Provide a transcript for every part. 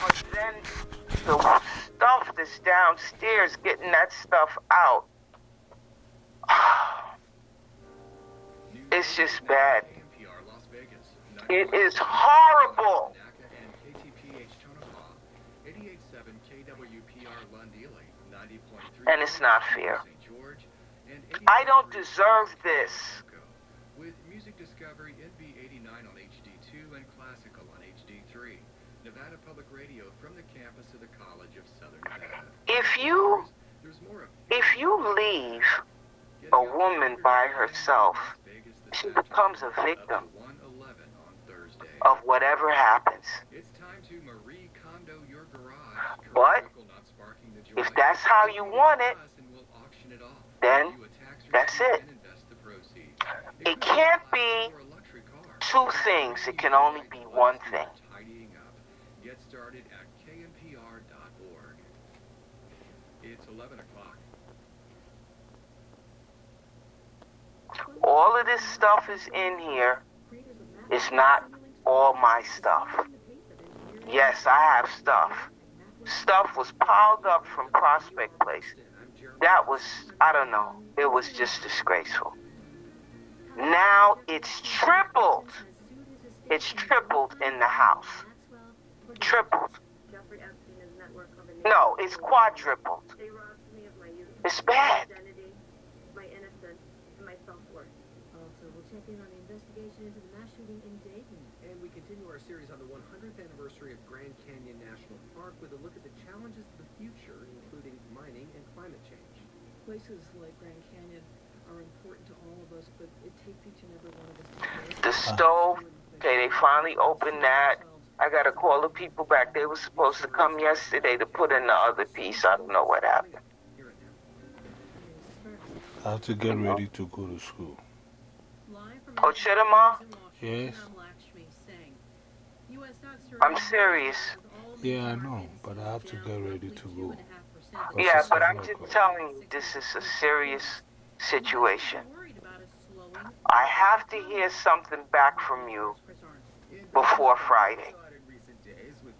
but then the stuff that's downstairs, getting that stuff out, it's just bad. It is horrible. And it's not fair. I don't deserve this. Nevada Public Radio from the campus of the College of Southern Nevada. If you There's more of if you leave a woman by herself, she becomes a victim 111 on Thursday. of whatever happens. It's time to Marie Kondo your garage. But Coca-Cola not sparking the joy. if that's how you want it, And we'll auction it off. then You a tax that's it. and invest the proceeds. It can't be For a luxury car. two things. It can only be one thing. Get started at knpr.org. It's 11 o'clock. All of this stuff is in here. It's not all my stuff. Yes, I have stuff. Stuff was piled up from Prospect Place. That was, I don't know, it was just disgraceful. Now it's tripled. It's tripled in the house. Tripled. No, it's quadrupled. They robbed me of my youth, It's bad. identity, my innocence, my self-worth. Also, we'll check in on the investigation into the mass shooting in Dayton. And we continue our series on the 100th anniversary of Grand Canyon National Park with a look at the challenges of the future, including mining and climate change. Places like Grand Canyon are important to all of us, but it takes each and every one of us to The stove, okay, they finally opened that. I gotta call the people back. They were supposed to come yesterday to put in the other piece. I don't know what happened. Here and now. I have to get ready to go to school. Oh, Chidama? Yes. I'm serious. Yeah, I know, but I have to get ready to go. Yeah, but I'm just telling you, this is a serious situation. I have to hear something back from you before Friday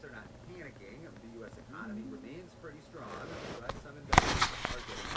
They're not panicking. The U.S. economy remains pretty strong, but